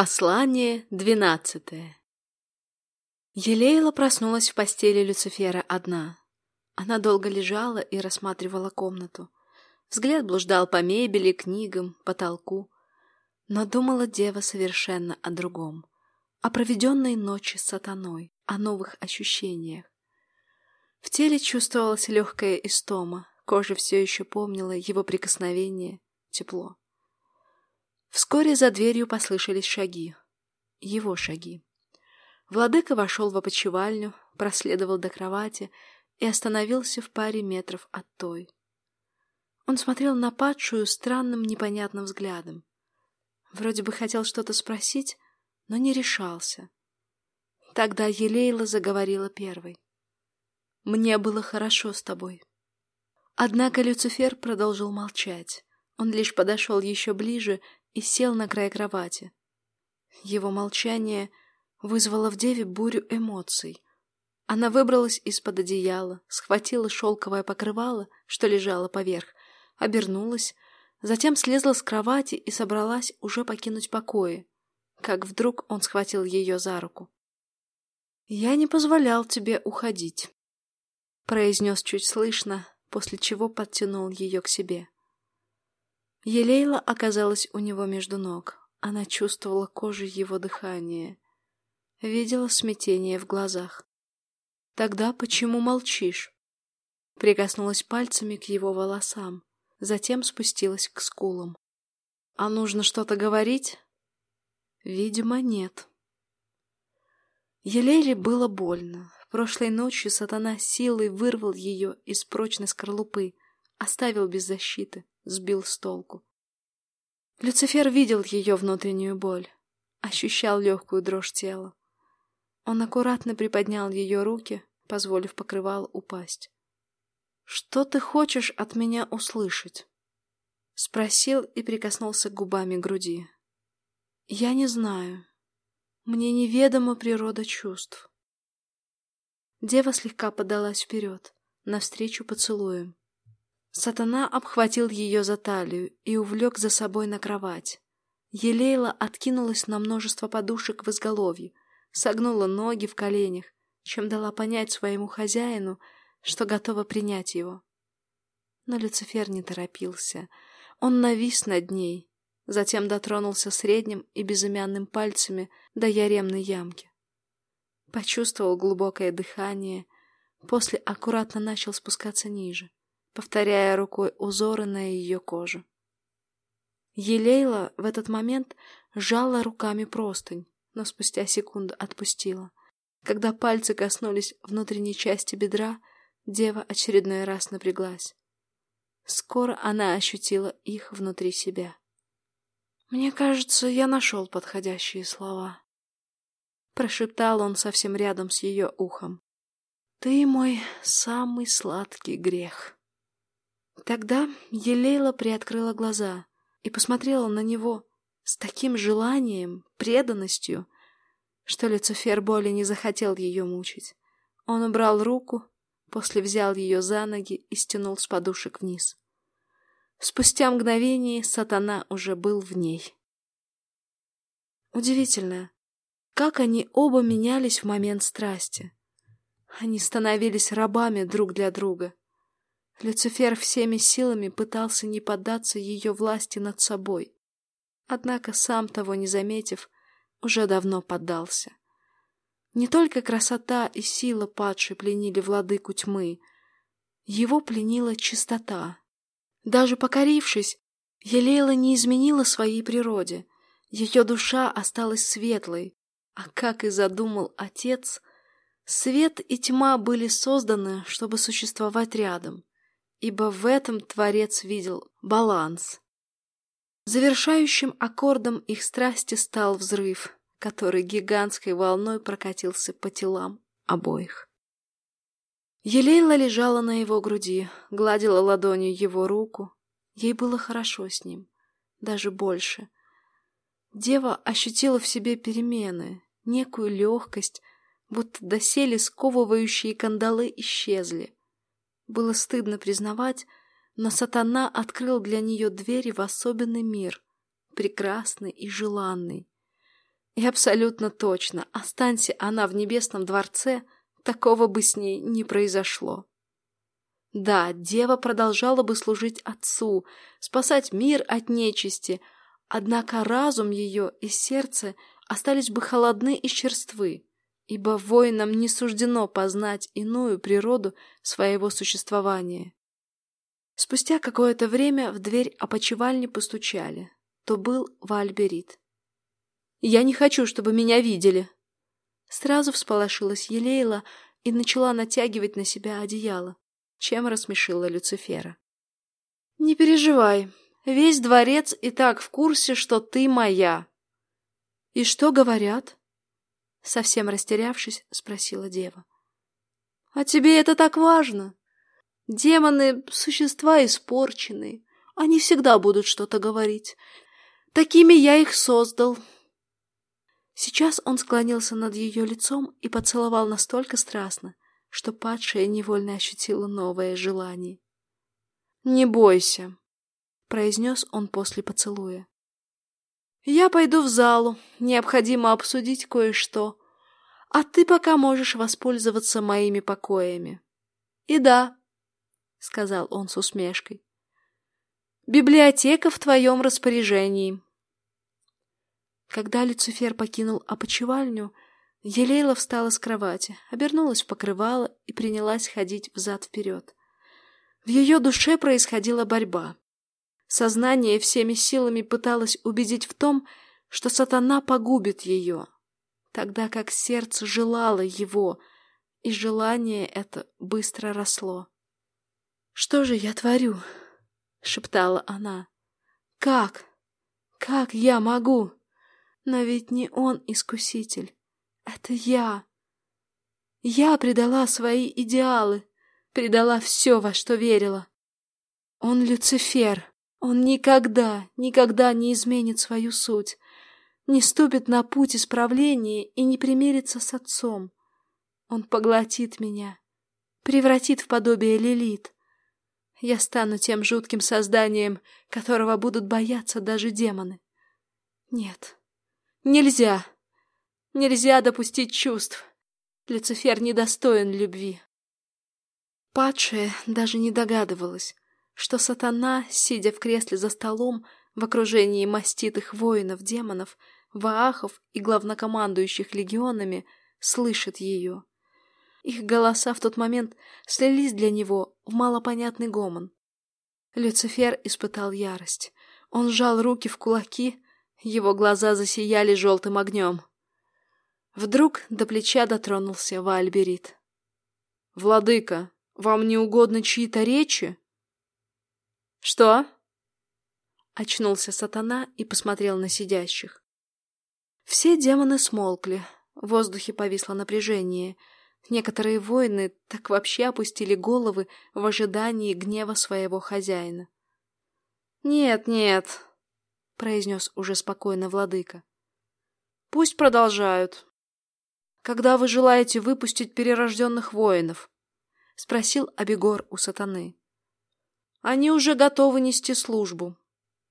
Послание двенадцатое Елейла проснулась в постели Люцифера одна. Она долго лежала и рассматривала комнату. Взгляд блуждал по мебели, книгам, потолку. Но думала дева совершенно о другом. О проведенной ночи с сатаной, о новых ощущениях. В теле чувствовалась легкая истома, кожа все еще помнила его прикосновение, тепло. Вскоре за дверью послышались шаги. Его шаги. Владыка вошел в опочивальню, проследовал до кровати и остановился в паре метров от той. Он смотрел на падшую странным непонятным взглядом. Вроде бы хотел что-то спросить, но не решался. Тогда Елейла заговорила первой. «Мне было хорошо с тобой». Однако Люцифер продолжил молчать. Он лишь подошел еще ближе и сел на край кровати. Его молчание вызвало в деве бурю эмоций. Она выбралась из-под одеяла, схватила шелковое покрывало, что лежало поверх, обернулась, затем слезла с кровати и собралась уже покинуть покои, как вдруг он схватил ее за руку. «Я не позволял тебе уходить», — произнес чуть слышно, после чего подтянул ее к себе. Елейла оказалась у него между ног. Она чувствовала кожей его дыхание. Видела смятение в глазах. «Тогда почему молчишь?» Прикоснулась пальцами к его волосам, затем спустилась к скулам. «А нужно что-то говорить?» «Видимо, нет». Елейле было больно. Прошлой ночью сатана силой вырвал ее из прочной скорлупы, оставил без защиты сбил с толку. Люцифер видел ее внутреннюю боль, ощущал легкую дрожь тела. Он аккуратно приподнял ее руки, позволив покрывал упасть. «Что ты хочешь от меня услышать?» Спросил и прикоснулся губами к груди. «Я не знаю. Мне неведома природа чувств». Дева слегка подалась вперед, навстречу поцелуем. Сатана обхватил ее за талию и увлек за собой на кровать. Елейла откинулась на множество подушек в изголовье, согнула ноги в коленях, чем дала понять своему хозяину, что готова принять его. Но Люцифер не торопился. Он навис над ней, затем дотронулся средним и безымянным пальцами до яремной ямки. Почувствовал глубокое дыхание, после аккуратно начал спускаться ниже повторяя рукой узоры на ее коже. Елейла в этот момент сжала руками простынь, но спустя секунду отпустила. Когда пальцы коснулись внутренней части бедра, дева очередной раз напряглась. Скоро она ощутила их внутри себя. «Мне кажется, я нашел подходящие слова», — прошептал он совсем рядом с ее ухом. «Ты мой самый сладкий грех». Тогда Елейла приоткрыла глаза и посмотрела на него с таким желанием, преданностью, что Люцифер более не захотел ее мучить. Он убрал руку, после взял ее за ноги и стянул с подушек вниз. Спустя мгновение сатана уже был в ней. Удивительно, как они оба менялись в момент страсти. Они становились рабами друг для друга. Люцифер всеми силами пытался не поддаться ее власти над собой. Однако, сам того не заметив, уже давно поддался. Не только красота и сила падшей пленили владыку тьмы, его пленила чистота. Даже покорившись, Елейла не изменила своей природе. Ее душа осталась светлой, а как и задумал отец, свет и тьма были созданы, чтобы существовать рядом ибо в этом Творец видел баланс. Завершающим аккордом их страсти стал взрыв, который гигантской волной прокатился по телам обоих. Елейла лежала на его груди, гладила ладонью его руку. Ей было хорошо с ним, даже больше. Дева ощутила в себе перемены, некую легкость, будто доселе сковывающие кандалы исчезли. Было стыдно признавать, но сатана открыл для нее двери в особенный мир, прекрасный и желанный. И абсолютно точно, останься она в небесном дворце, такого бы с ней не произошло. Да, дева продолжала бы служить отцу, спасать мир от нечисти, однако разум ее и сердце остались бы холодны и черствы, ибо воинам не суждено познать иную природу своего существования. Спустя какое-то время в дверь опочивальни постучали. То был Вальберит. «Я не хочу, чтобы меня видели!» Сразу всполошилась Елейла и начала натягивать на себя одеяло чем рассмешила Люцифера. «Не переживай, весь дворец и так в курсе, что ты моя». «И что говорят?» Совсем растерявшись, спросила дева. «А тебе это так важно? Демоны — существа испорченные, они всегда будут что-то говорить. Такими я их создал». Сейчас он склонился над ее лицом и поцеловал настолько страстно, что падшая невольно ощутила новое желание. «Не бойся», — произнес он после поцелуя. «Я пойду в залу, необходимо обсудить кое-что, а ты пока можешь воспользоваться моими покоями». «И да», — сказал он с усмешкой, — «библиотека в твоем распоряжении». Когда Люцифер покинул опочивальню, — Елейла встала с кровати, обернулась в покрывало и принялась ходить взад-вперед. В ее душе происходила борьба. Сознание всеми силами пыталось убедить в том, что сатана погубит ее, тогда как сердце желало его, и желание это быстро росло. «Что же я творю?» — шептала она. «Как? Как я могу? Но ведь не он искуситель. Это я. Я предала свои идеалы, предала все, во что верила. Он Люцифер. Он никогда, никогда не изменит свою суть, не ступит на путь исправления и не примирится с отцом. Он поглотит меня, превратит в подобие Лилит. Я стану тем жутким созданием, которого будут бояться даже демоны. Нет, нельзя. Нельзя допустить чувств. Люцифер недостоин любви. Падшая даже не догадывалась, что сатана, сидя в кресле за столом, в окружении маститых воинов-демонов, ваахов и главнокомандующих легионами, слышит ее. Их голоса в тот момент слились для него в малопонятный гомон. Люцифер испытал ярость. Он сжал руки в кулаки, его глаза засияли желтым огнем. Вдруг до плеча дотронулся Вальберит. «Владыка, вам не угодно чьи-то речи?» «Что?» Очнулся сатана и посмотрел на сидящих. Все демоны смолкли, в воздухе повисло напряжение. Некоторые воины так вообще опустили головы в ожидании гнева своего хозяина. «Нет, нет», — произнес уже спокойно владыка. «Пусть продолжают, когда вы желаете выпустить перерожденных воинов? — спросил Абегор у сатаны. — Они уже готовы нести службу.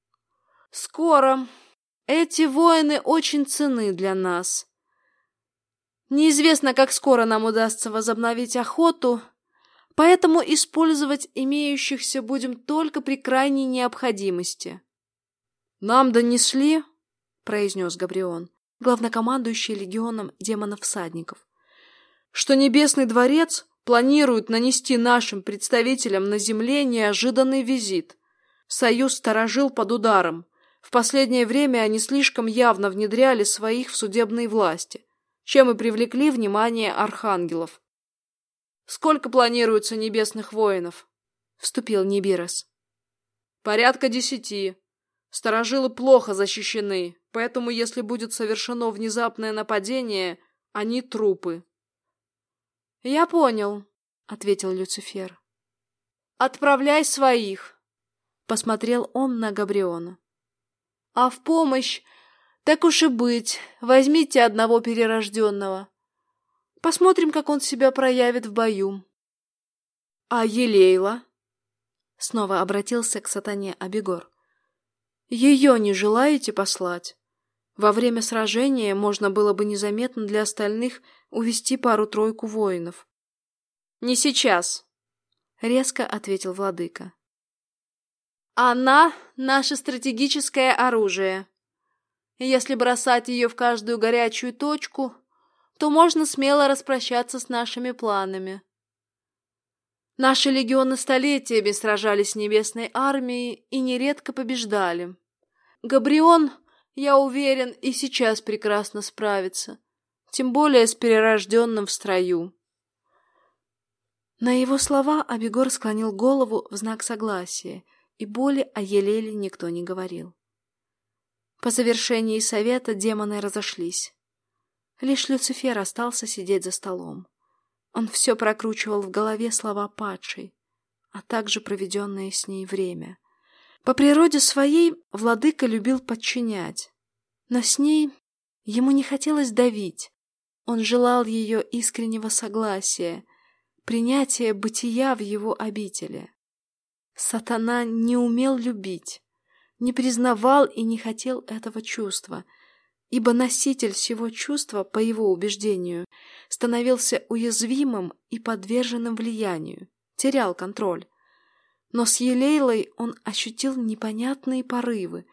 — Скоро. Эти воины очень ценны для нас. Неизвестно, как скоро нам удастся возобновить охоту, поэтому использовать имеющихся будем только при крайней необходимости. — Нам донесли, — произнес Габрион, — главнокомандующий легионом демонов-всадников, что Небесный дворец планирует нанести нашим представителям на земле неожиданный визит. Союз сторожил под ударом. В последнее время они слишком явно внедряли своих в судебные власти, чем и привлекли внимание архангелов. «Сколько планируется небесных воинов?» — вступил Нибирос. «Порядка десяти. Сторожилы плохо защищены, Поэтому, если будет совершено внезапное нападение, они трупы. «Я понял», — ответил Люцифер. «Отправляй своих», — посмотрел он на Габриона. «А в помощь, так уж и быть, возьмите одного перерожденного. Посмотрим, как он себя проявит в бою». «А Елейла?» — снова обратился к сатане Абегор. «Ее не желаете послать?» Во время сражения можно было бы незаметно для остальных увести пару-тройку воинов. «Не сейчас», — резко ответил владыка. «Она — наше стратегическое оружие. Если бросать ее в каждую горячую точку, то можно смело распрощаться с нашими планами. Наши легионы столетиями сражались с небесной армией и нередко побеждали. Габрион, я уверен, и сейчас прекрасно справится, тем более с перерожденным в строю. На его слова Абегор склонил голову в знак согласия, и боли о Елеле никто не говорил. По завершении совета демоны разошлись. Лишь Люцифер остался сидеть за столом. Он все прокручивал в голове слова падшей, а также проведенное с ней время. По природе своей владыка любил подчинять, но с ней ему не хотелось давить. Он желал ее искреннего согласия, принятия бытия в его обители. Сатана не умел любить, не признавал и не хотел этого чувства — ибо носитель всего чувства, по его убеждению, становился уязвимым и подверженным влиянию, терял контроль. Но с Елейлой он ощутил непонятные порывы,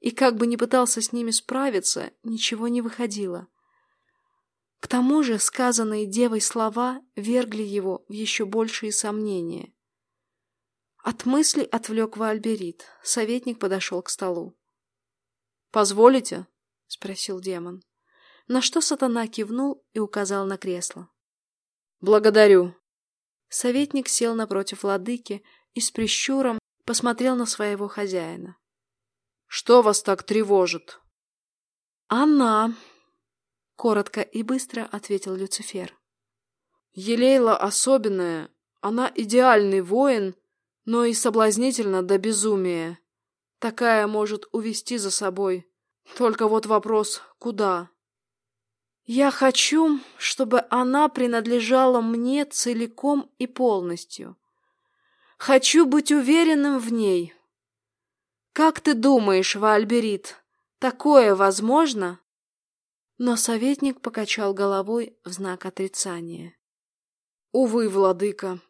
и как бы ни пытался с ними справиться, ничего не выходило. К тому же сказанные девой слова вергли его в еще большие сомнения. От мысли отвлек Вальберит. Советник подошел к столу. «Позволите?» — спросил демон. На что сатана кивнул и указал на кресло. «Благодарю». Советник сел напротив владыки и с прищуром посмотрел на своего хозяина. «Что вас так тревожит?» «Она», — коротко и быстро ответил Люцифер. «Елейла особенная. Она идеальный воин, но и соблазнительна до безумия. Такая может увести за собой только вот вопрос, куда? Я хочу, чтобы она принадлежала мне целиком и полностью. Хочу быть уверенным в ней. Как ты думаешь, Вальберит, такое возможно? Но советник покачал головой в знак отрицания. Увы, владыка,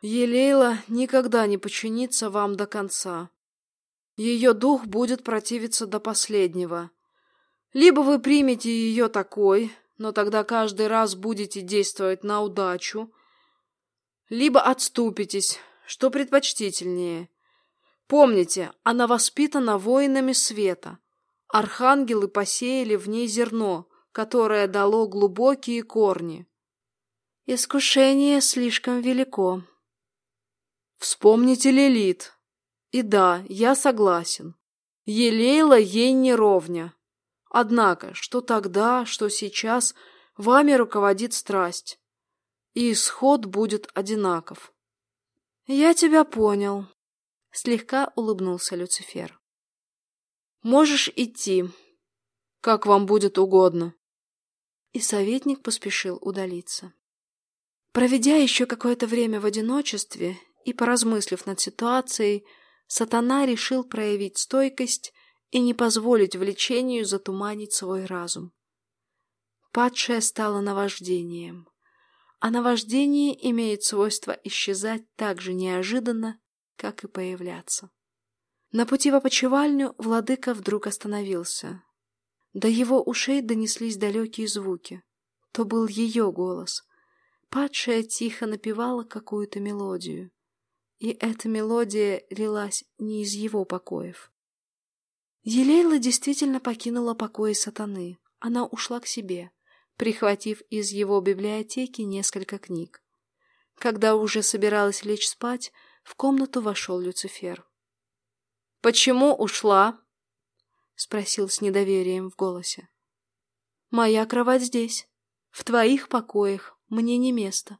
Елейла никогда не подчинится вам до конца. Ее дух будет противиться до последнего. Либо вы примете ее такой, но тогда каждый раз будете действовать на удачу, либо отступитесь, что предпочтительнее. Помните, она воспитана воинами света. Архангелы посеяли в ней зерно, которое дало глубокие корни. Искушение слишком велико. Вспомните Лилит. И да, я согласен. Елейла ей не ровня. Однако, что тогда, что сейчас, вами руководит страсть. И исход будет одинаков. Я тебя понял. Слегка улыбнулся Люцифер. Можешь идти, как вам будет угодно. И советник поспешил удалиться. Проведя еще какое-то время в одиночестве и поразмыслив над ситуацией, Сатана решил проявить стойкость и не позволить влечению затуманить свой разум. Падшая стала наваждением, а наваждение имеет свойство исчезать так же неожиданно, как и появляться. На пути в опочивальню владыка вдруг остановился. До его ушей донеслись далекие звуки. То был ее голос. Падшая тихо напевала какую-то мелодию и эта мелодия лилась не из его покоев. Елейла действительно покинула покои сатаны. Она ушла к себе, прихватив из его библиотеки несколько книг. Когда уже собиралась лечь спать, в комнату вошел Люцифер. «Почему ушла?» — спросил с недоверием в голосе. «Моя кровать здесь. В твоих покоях. Мне не место».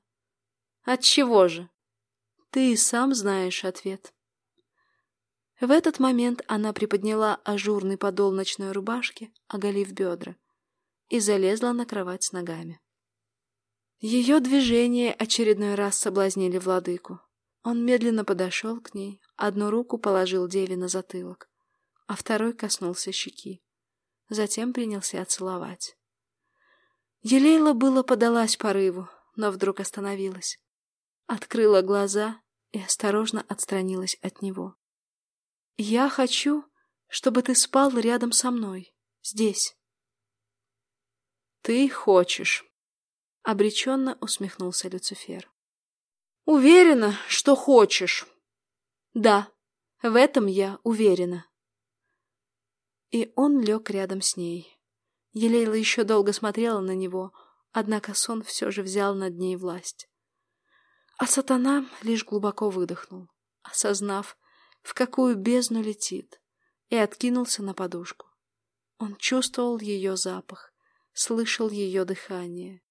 «Отчего же?» Ты и сам знаешь ответ. В этот момент она приподняла ажурный подол ночной рубашки, оголив бедра, и залезла на кровать с ногами. Ее движения очередной раз соблазнили владыку. Он медленно подошел к ней, одну руку положил деве на затылок, а второй коснулся щеки. затем принялся целовать. Елейла было подалась порыву, но вдруг остановилась. Открыла глаза и осторожно отстранилась от него. «Я хочу, чтобы ты спал рядом со мной, здесь». «Ты хочешь», — обреченно усмехнулся Люцифер. «Уверена, что хочешь». «Да, в этом я уверена». И он лег рядом с ней. Елейла еще долго смотрела на него, однако сон все же взял над ней власть. А сатана лишь глубоко выдохнул, осознав, в какую бездну летит, и откинулся на подушку. Он чувствовал ее запах, слышал ее дыхание,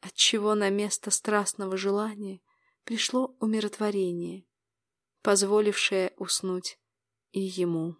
отчего на место страстного желания пришло умиротворение, позволившее уснуть и ему.